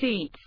seats.